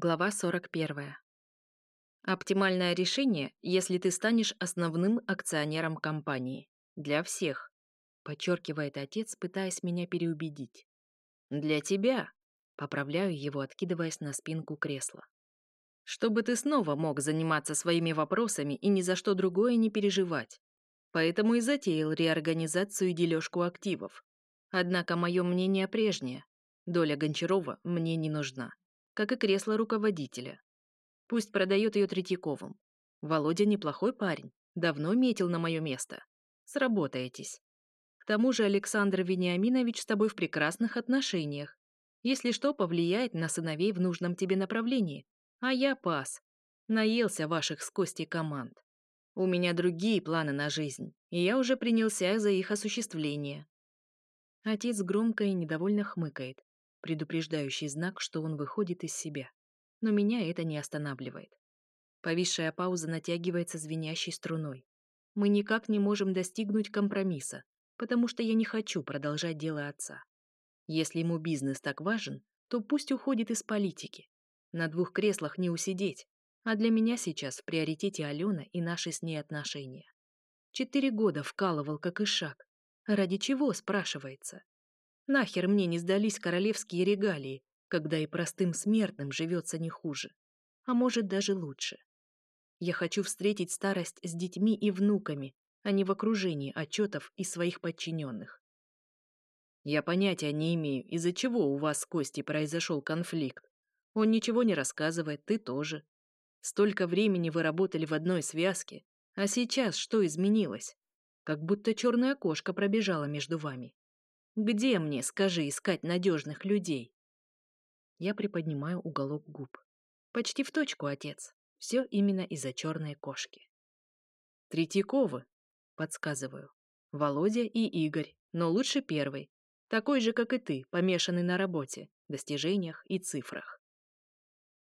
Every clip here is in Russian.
Глава 41. Оптимальное решение, если ты станешь основным акционером компании. Для всех. Подчеркивает отец, пытаясь меня переубедить. Для тебя. Поправляю его, откидываясь на спинку кресла. Чтобы ты снова мог заниматься своими вопросами и ни за что другое не переживать. Поэтому и затеял реорганизацию и дележку активов. Однако мое мнение прежнее. Доля Гончарова мне не нужна как и кресло руководителя. Пусть продает ее Третьяковым. Володя неплохой парень, давно метил на мое место. Сработаетесь. К тому же Александр Вениаминович с тобой в прекрасных отношениях. Если что, повлияет на сыновей в нужном тебе направлении. А я пас. Наелся ваших с Костей команд. У меня другие планы на жизнь, и я уже принялся за их осуществление. Отец громко и недовольно хмыкает, предупреждающий знак, что он выходит из себя. Но меня это не останавливает. Повисшая пауза натягивается звенящей струной. Мы никак не можем достигнуть компромисса, потому что я не хочу продолжать дело отца. Если ему бизнес так важен, то пусть уходит из политики. На двух креслах не усидеть, а для меня сейчас в приоритете Алена и наши с ней отношения. Четыре года вкалывал как и шаг. Ради чего, спрашивается? Нахер мне не сдались королевские регалии, когда и простым смертным живется не хуже. А может, даже лучше. Я хочу встретить старость с детьми и внуками, а не в окружении отчетов и своих подчиненных. Я понятия не имею, из-за чего у вас с Костей произошел конфликт. Он ничего не рассказывает, ты тоже. Столько времени вы работали в одной связке, а сейчас что изменилось? Как будто черная кошка пробежала между вами. Где мне, скажи, искать надежных людей? Я приподнимаю уголок губ. Почти в точку, отец. Все именно из-за черной кошки. Третьяковы, подсказываю. Володя и Игорь, но лучше первый. Такой же, как и ты, помешанный на работе, достижениях и цифрах.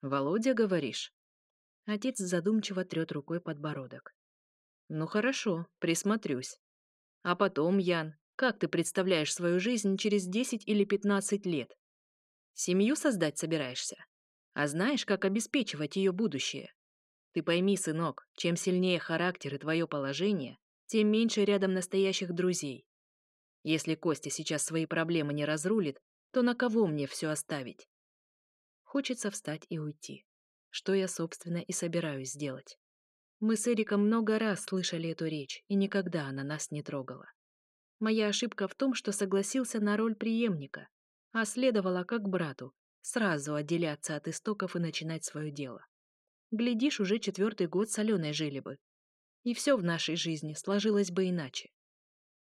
Володя, говоришь? Отец задумчиво трет рукой подбородок. Ну хорошо, присмотрюсь. А потом, Ян, как ты представляешь свою жизнь через 10 или 15 лет? Семью создать собираешься? А знаешь, как обеспечивать ее будущее? Ты пойми, сынок, чем сильнее характер и твое положение, тем меньше рядом настоящих друзей. Если Костя сейчас свои проблемы не разрулит, то на кого мне все оставить? Хочется встать и уйти. Что я, собственно, и собираюсь сделать. Мы с Эриком много раз слышали эту речь, и никогда она нас не трогала. Моя ошибка в том, что согласился на роль преемника, а следовало как брату, сразу отделяться от истоков и начинать свое дело. Глядишь, уже четвертый год соленой жили бы. И все в нашей жизни сложилось бы иначе.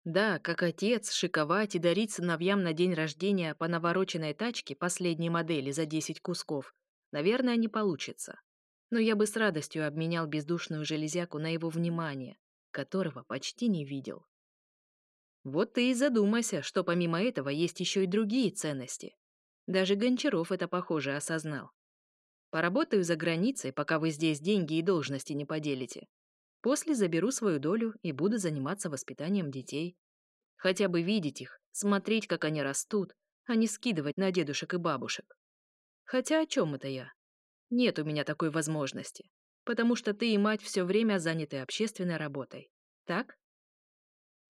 Да, как отец, шиковать и дарить сыновьям на день рождения по навороченной тачке последней модели за 10 кусков, наверное, не получится. Но я бы с радостью обменял бездушную железяку на его внимание, которого почти не видел. Вот ты и задумайся, что помимо этого есть еще и другие ценности. Даже Гончаров это, похоже, осознал. Поработаю за границей, пока вы здесь деньги и должности не поделите. После заберу свою долю и буду заниматься воспитанием детей. Хотя бы видеть их, смотреть, как они растут, а не скидывать на дедушек и бабушек. Хотя о чем это я? Нет у меня такой возможности, потому что ты и мать все время заняты общественной работой. Так?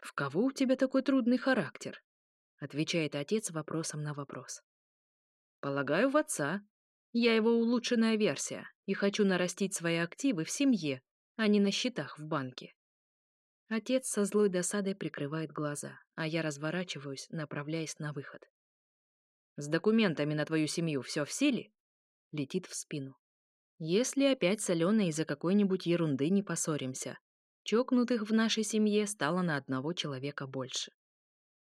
«В кого у тебя такой трудный характер?» — отвечает отец вопросом на вопрос. «Полагаю, в отца. Я его улучшенная версия и хочу нарастить свои активы в семье, а не на счетах в банке». Отец со злой досадой прикрывает глаза, а я разворачиваюсь, направляясь на выход. «С документами на твою семью все в силе?» — летит в спину. «Если опять с Аленой из-за какой-нибудь ерунды не поссоримся, Чокнутых в нашей семье стало на одного человека больше.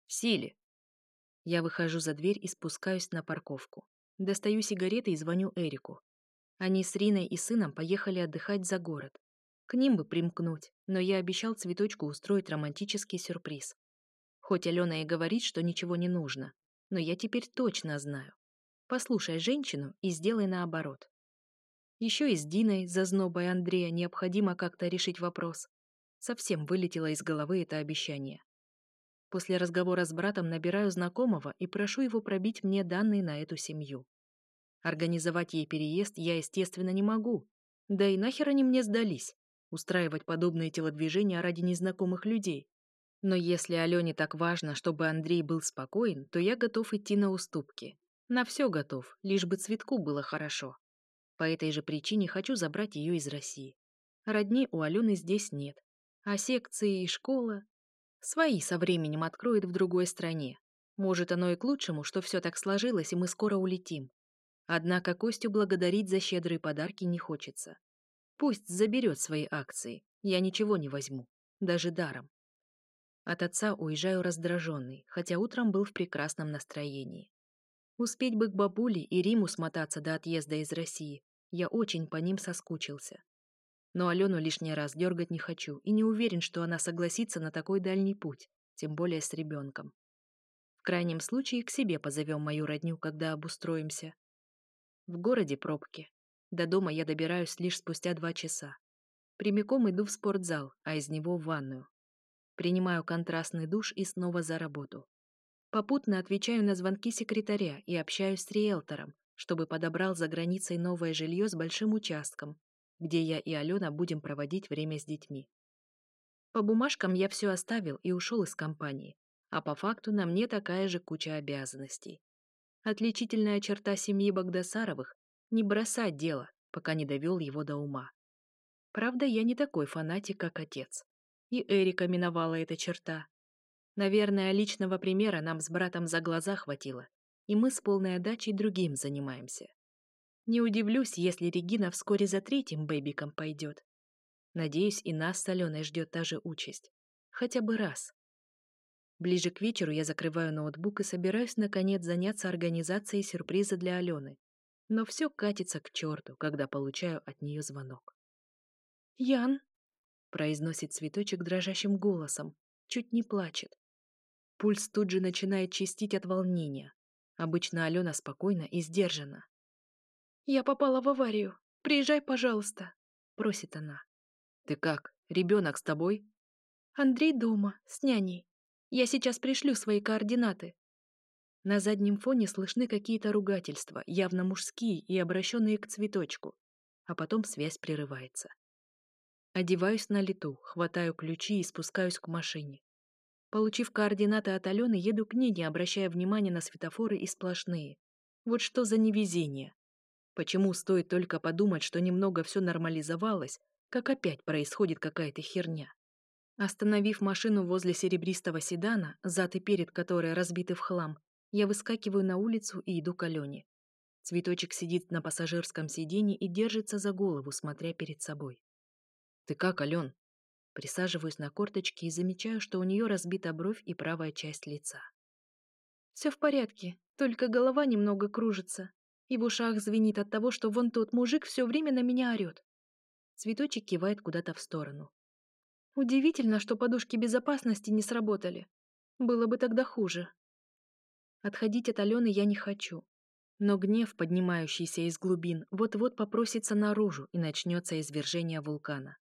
В силе. Я выхожу за дверь и спускаюсь на парковку. Достаю сигареты и звоню Эрику. Они с Риной и сыном поехали отдыхать за город. К ним бы примкнуть, но я обещал цветочку устроить романтический сюрприз. Хоть Алена и говорит, что ничего не нужно, но я теперь точно знаю. Послушай женщину и сделай наоборот. Еще и с Диной, зазнобой Андрея, необходимо как-то решить вопрос. Совсем вылетело из головы это обещание. После разговора с братом набираю знакомого и прошу его пробить мне данные на эту семью. Организовать ей переезд я, естественно, не могу. Да и нахер они мне сдались, устраивать подобные телодвижения ради незнакомых людей. Но если Алене так важно, чтобы Андрей был спокоен, то я готов идти на уступки. На все готов, лишь бы цветку было хорошо. По этой же причине хочу забрать ее из России. Родни у Алены здесь нет, а секции и школа. Свои со временем откроет в другой стране. Может, оно и к лучшему, что все так сложилось, и мы скоро улетим. Однако Костю благодарить за щедрые подарки не хочется. Пусть заберет свои акции, я ничего не возьму, даже даром. От отца уезжаю раздраженный, хотя утром был в прекрасном настроении. Успеть бы к бабуле и Риму смотаться до отъезда из России. Я очень по ним соскучился. Но Алену лишний раз дергать не хочу и не уверен, что она согласится на такой дальний путь, тем более с ребенком. В крайнем случае к себе позовем мою родню, когда обустроимся. В городе пробки. До дома я добираюсь лишь спустя два часа. Прямиком иду в спортзал, а из него в ванную. Принимаю контрастный душ и снова за работу. Попутно отвечаю на звонки секретаря и общаюсь с риэлтором, чтобы подобрал за границей новое жилье с большим участком, где я и Алена будем проводить время с детьми. По бумажкам я все оставил и ушел из компании, а по факту на мне такая же куча обязанностей. Отличительная черта семьи Богдасаровых — не бросать дело, пока не довел его до ума. Правда, я не такой фанатик, как отец. И Эрика миновала эта черта. Наверное, личного примера нам с братом за глаза хватило, и мы с полной отдачей другим занимаемся. Не удивлюсь, если Регина вскоре за третьим бэбиком пойдет. Надеюсь, и нас с Аленой ждет та же участь. Хотя бы раз. Ближе к вечеру я закрываю ноутбук и собираюсь, наконец, заняться организацией сюрприза для Алены. Но все катится к черту, когда получаю от нее звонок. «Ян!» — произносит цветочек дрожащим голосом, чуть не плачет. Пульс тут же начинает чистить от волнения. Обычно Алена спокойна и сдержана. Я попала в аварию. Приезжай, пожалуйста», — просит она. «Ты как? Ребенок с тобой?» «Андрей дома, с няней. Я сейчас пришлю свои координаты». На заднем фоне слышны какие-то ругательства, явно мужские и обращенные к цветочку. А потом связь прерывается. Одеваюсь на лету, хватаю ключи и спускаюсь к машине. Получив координаты от Алены, еду к ней, не обращая внимания на светофоры и сплошные. Вот что за невезение. Почему стоит только подумать, что немного все нормализовалось, как опять происходит какая-то херня? Остановив машину возле серебристого седана, зад и перед которой разбиты в хлам, я выскакиваю на улицу и иду к Алене. Цветочек сидит на пассажирском сиденье и держится за голову, смотря перед собой. «Ты как, Ален?» Присаживаюсь на корточки и замечаю, что у нее разбита бровь и правая часть лица. «Все в порядке, только голова немного кружится. Его шаг звенит от того, что вон тот мужик все время на меня орет. Цветочек кивает куда-то в сторону. Удивительно, что подушки безопасности не сработали. Было бы тогда хуже. Отходить от Алены я не хочу. Но гнев, поднимающийся из глубин, вот-вот попросится наружу и начнется извержение вулкана.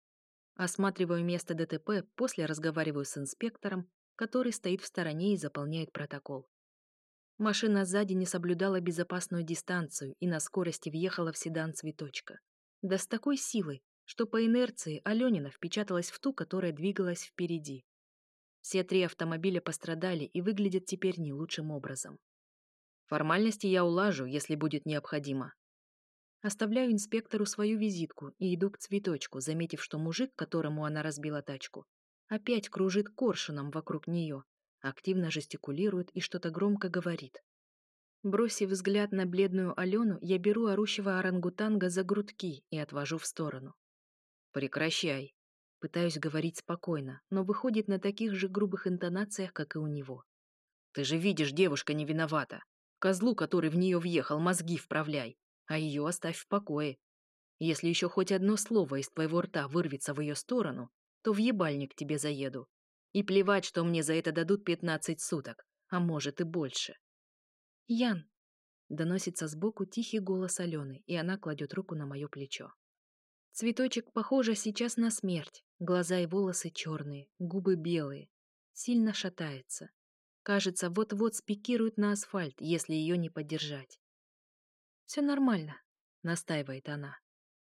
Осматриваю место ДТП, после разговариваю с инспектором, который стоит в стороне и заполняет протокол. Машина сзади не соблюдала безопасную дистанцию и на скорости въехала в седан «Цветочка». Да с такой силой, что по инерции Аленина впечаталась в ту, которая двигалась впереди. Все три автомобиля пострадали и выглядят теперь не лучшим образом. Формальности я улажу, если будет необходимо. Оставляю инспектору свою визитку и иду к цветочку, заметив, что мужик, которому она разбила тачку, опять кружит коршуном вокруг нее, активно жестикулирует и что-то громко говорит. Бросив взгляд на бледную Алену, я беру орущего орангутанга за грудки и отвожу в сторону. «Прекращай!» Пытаюсь говорить спокойно, но выходит на таких же грубых интонациях, как и у него. «Ты же видишь, девушка не виновата. Козлу, который в нее въехал, мозги вправляй, а ее оставь в покое. Если еще хоть одно слово из твоего рта вырвется в ее сторону, то в ебальник тебе заеду. И плевать, что мне за это дадут 15 суток, а может и больше. «Ян!» — доносится сбоку тихий голос Алены, и она кладет руку на мое плечо. Цветочек, похоже, сейчас на смерть. Глаза и волосы черные, губы белые. Сильно шатается. Кажется, вот-вот спикирует на асфальт, если ее не поддержать. «Все нормально», — настаивает она.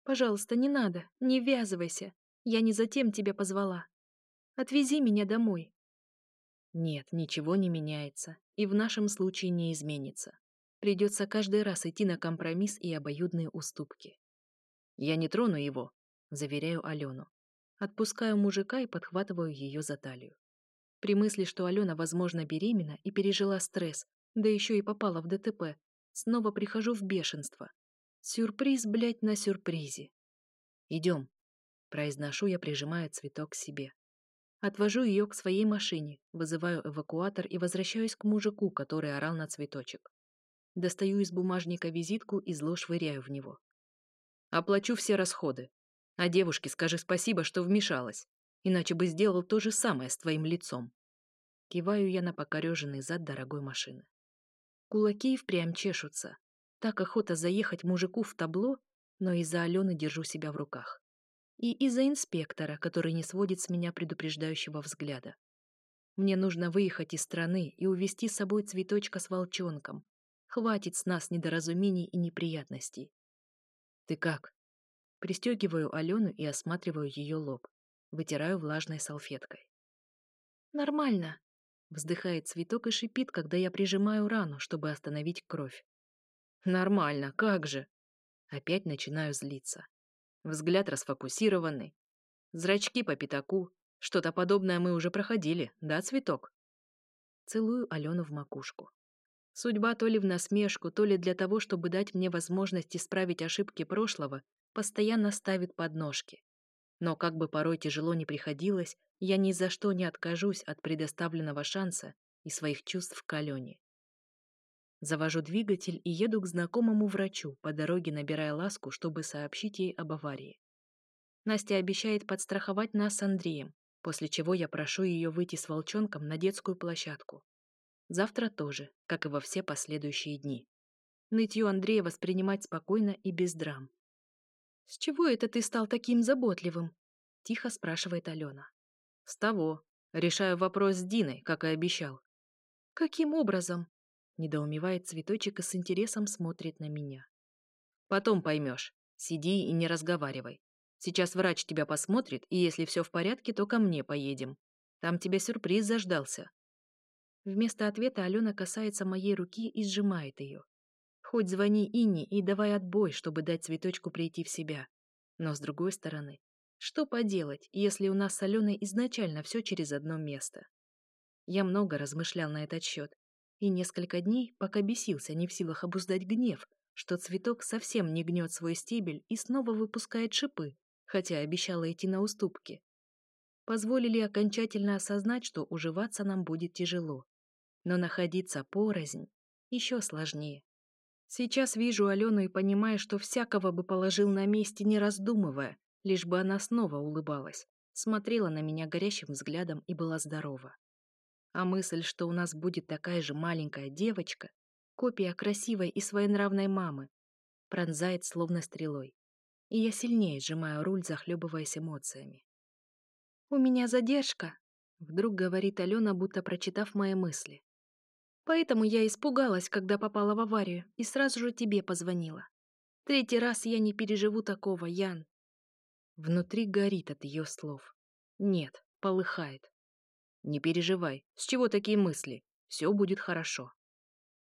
«Пожалуйста, не надо, не ввязывайся. Я не затем тебя позвала. Отвези меня домой». Нет, ничего не меняется, и в нашем случае не изменится. Придется каждый раз идти на компромисс и обоюдные уступки. «Я не трону его», — заверяю Алену. Отпускаю мужика и подхватываю ее за талию. При мысли, что Алена, возможно, беременна и пережила стресс, да еще и попала в ДТП, снова прихожу в бешенство. Сюрприз, блядь, на сюрпризе. «Идем», — произношу я, прижимая цветок к себе. Отвожу ее к своей машине, вызываю эвакуатор и возвращаюсь к мужику, который орал на цветочек. Достаю из бумажника визитку и зло швыряю в него. Оплачу все расходы. А девушке скажи спасибо, что вмешалась, иначе бы сделал то же самое с твоим лицом. Киваю я на покореженный зад дорогой машины. Кулаки впрямь чешутся. Так охота заехать мужику в табло, но из-за Алены держу себя в руках и из-за инспектора, который не сводит с меня предупреждающего взгляда. Мне нужно выехать из страны и увезти с собой цветочка с волчонком. Хватит с нас недоразумений и неприятностей. Ты как? Пристегиваю Алену и осматриваю ее лоб. Вытираю влажной салфеткой. Нормально. Вздыхает цветок и шипит, когда я прижимаю рану, чтобы остановить кровь. Нормально, как же? Опять начинаю злиться. Взгляд расфокусированный. Зрачки по пятаку. Что-то подобное мы уже проходили, да, цветок? Целую Алену в макушку. Судьба то ли в насмешку, то ли для того, чтобы дать мне возможность исправить ошибки прошлого, постоянно ставит подножки. Но как бы порой тяжело ни приходилось, я ни за что не откажусь от предоставленного шанса и своих чувств к Алене. Завожу двигатель и еду к знакомому врачу, по дороге набирая ласку, чтобы сообщить ей об аварии. Настя обещает подстраховать нас с Андреем, после чего я прошу ее выйти с волчонком на детскую площадку. Завтра тоже, как и во все последующие дни. Нытью Андрея воспринимать спокойно и без драм. «С чего это ты стал таким заботливым?» – тихо спрашивает Алена. «С того. Решаю вопрос с Диной, как и обещал». «Каким образом?» недоумевает цветочек и с интересом смотрит на меня. Потом поймешь. Сиди и не разговаривай. Сейчас врач тебя посмотрит, и если все в порядке, то ко мне поедем. Там тебя сюрприз заждался. Вместо ответа Алена касается моей руки и сжимает ее. Хоть звони Инне и давай отбой, чтобы дать цветочку прийти в себя. Но с другой стороны, что поделать, если у нас с Аленой изначально все через одно место? Я много размышлял на этот счет, и несколько дней, пока бесился, не в силах обуздать гнев, что цветок совсем не гнет свой стебель и снова выпускает шипы, хотя обещала идти на уступки. Позволили окончательно осознать, что уживаться нам будет тяжело. Но находиться порознь еще сложнее. Сейчас вижу Алену и понимаю, что всякого бы положил на месте, не раздумывая, лишь бы она снова улыбалась, смотрела на меня горящим взглядом и была здорова. А мысль, что у нас будет такая же маленькая девочка, копия красивой и своенравной мамы, пронзает словно стрелой. И я сильнее сжимаю руль, захлебываясь эмоциями. «У меня задержка», — вдруг говорит Алена, будто прочитав мои мысли. «Поэтому я испугалась, когда попала в аварию, и сразу же тебе позвонила. Третий раз я не переживу такого, Ян». Внутри горит от ее слов. Нет, полыхает. Не переживай, с чего такие мысли? Все будет хорошо.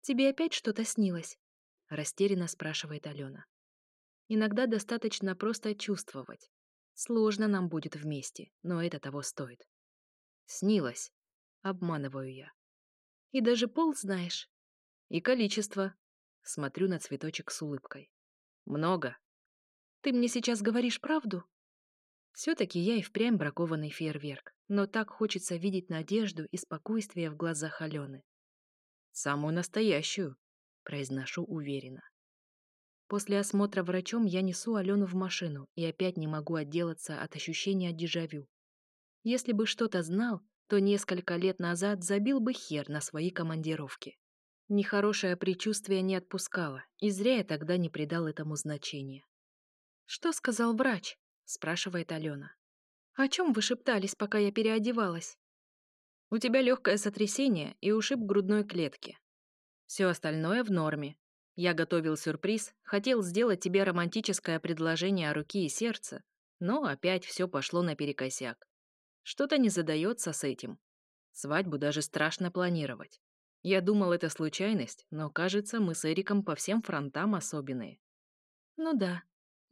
Тебе опять что-то снилось? Растерянно спрашивает Алена. Иногда достаточно просто чувствовать. Сложно нам будет вместе, но это того стоит. Снилось. Обманываю я. И даже пол знаешь. И количество. Смотрю на цветочек с улыбкой. Много. Ты мне сейчас говоришь правду? Все-таки я и впрямь бракованный фейерверк, но так хочется видеть надежду и спокойствие в глазах Алены. «Самую настоящую», — произношу уверенно. После осмотра врачом я несу Алену в машину и опять не могу отделаться от ощущения дежавю. Если бы что-то знал, то несколько лет назад забил бы хер на свои командировки. Нехорошее предчувствие не отпускало, и зря я тогда не придал этому значения. «Что сказал врач?» спрашивает Алена. «О чем вы шептались, пока я переодевалась?» «У тебя легкое сотрясение и ушиб грудной клетки. Все остальное в норме. Я готовил сюрприз, хотел сделать тебе романтическое предложение о руке и сердце, но опять все пошло наперекосяк. Что-то не задается с этим. Свадьбу даже страшно планировать. Я думал, это случайность, но, кажется, мы с Эриком по всем фронтам особенные». «Ну да»,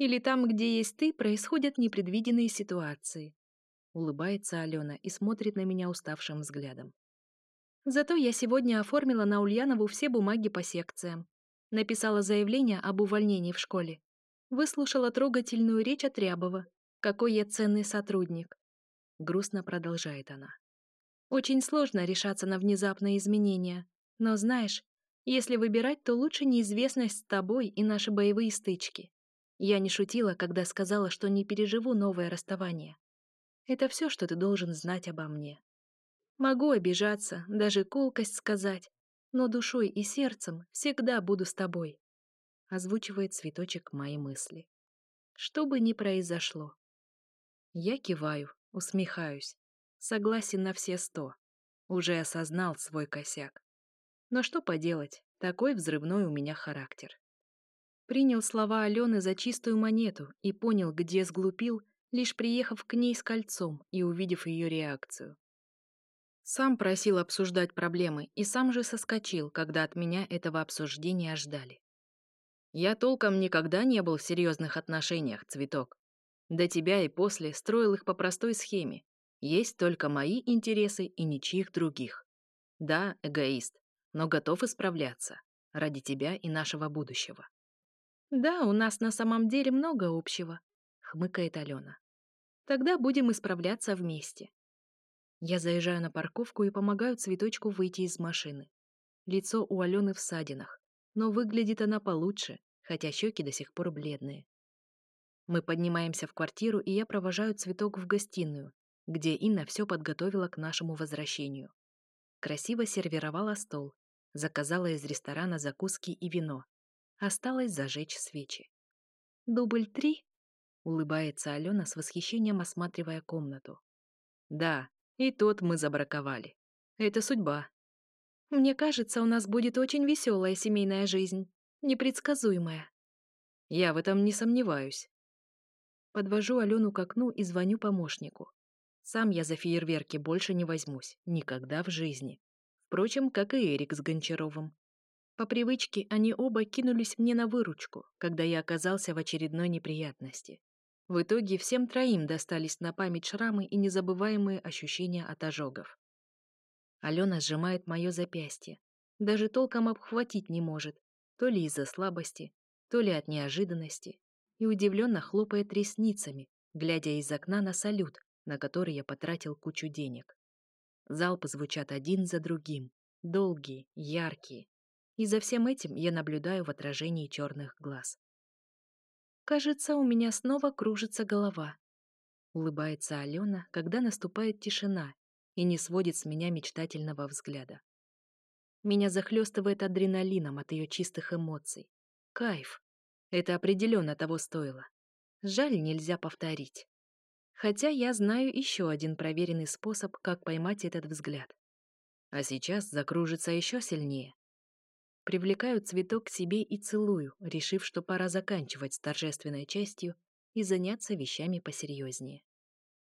или там, где есть ты, происходят непредвиденные ситуации. Улыбается Алена и смотрит на меня уставшим взглядом. Зато я сегодня оформила на Ульянову все бумаги по секциям. Написала заявление об увольнении в школе. Выслушала трогательную речь от Рябова. Какой я ценный сотрудник. Грустно продолжает она. Очень сложно решаться на внезапные изменения. Но знаешь, если выбирать, то лучше неизвестность с тобой и наши боевые стычки. Я не шутила, когда сказала, что не переживу новое расставание. Это все, что ты должен знать обо мне. Могу обижаться, даже колкость сказать, но душой и сердцем всегда буду с тобой», — озвучивает цветочек мои мысли. «Что бы ни произошло». Я киваю, усмехаюсь, согласен на все сто. Уже осознал свой косяк. Но что поделать, такой взрывной у меня характер принял слова Алены за чистую монету и понял, где сглупил, лишь приехав к ней с кольцом и увидев ее реакцию. Сам просил обсуждать проблемы и сам же соскочил, когда от меня этого обсуждения ждали. Я толком никогда не был в серьезных отношениях, Цветок. До тебя и после строил их по простой схеме. Есть только мои интересы и ничьих других. Да, эгоист, но готов исправляться. Ради тебя и нашего будущего. Да, у нас на самом деле много общего, хмыкает Алена. Тогда будем исправляться вместе. Я заезжаю на парковку и помогаю цветочку выйти из машины. Лицо у Алены в садинах, но выглядит она получше, хотя щеки до сих пор бледные. Мы поднимаемся в квартиру, и я провожаю цветок в гостиную, где Инна все подготовила к нашему возвращению. Красиво сервировала стол, заказала из ресторана закуски и вино, осталось зажечь свечи. «Дубль три?» — улыбается Алена с восхищением, осматривая комнату. «Да, и тот мы забраковали. Это судьба». «Мне кажется, у нас будет очень веселая семейная жизнь, непредсказуемая». «Я в этом не сомневаюсь». Подвожу Алену к окну и звоню помощнику. Сам я за фейерверки больше не возьмусь. Никогда в жизни. Впрочем, как и Эрик с Гончаровым. По привычке они оба кинулись мне на выручку, когда я оказался в очередной неприятности. В итоге всем троим достались на память шрамы и незабываемые ощущения от ожогов. Алена сжимает мое запястье. Даже толком обхватить не может, то ли из-за слабости, то ли от неожиданности, и удивленно хлопает ресницами, глядя из окна на салют, на который я потратил кучу денег. Залпы звучат один за другим, долгие, яркие, и за всем этим я наблюдаю в отражении черных глаз. «Кажется, у меня снова кружится голова», — улыбается Алена, когда наступает тишина и не сводит с меня мечтательного взгляда. Меня захлестывает адреналином от ее чистых эмоций. Кайф. Это определенно того стоило. Жаль, нельзя повторить. Хотя я знаю еще один проверенный способ, как поймать этот взгляд. А сейчас закружится еще сильнее. Привлекаю цветок к себе и целую, решив, что пора заканчивать с торжественной частью и заняться вещами посерьезнее.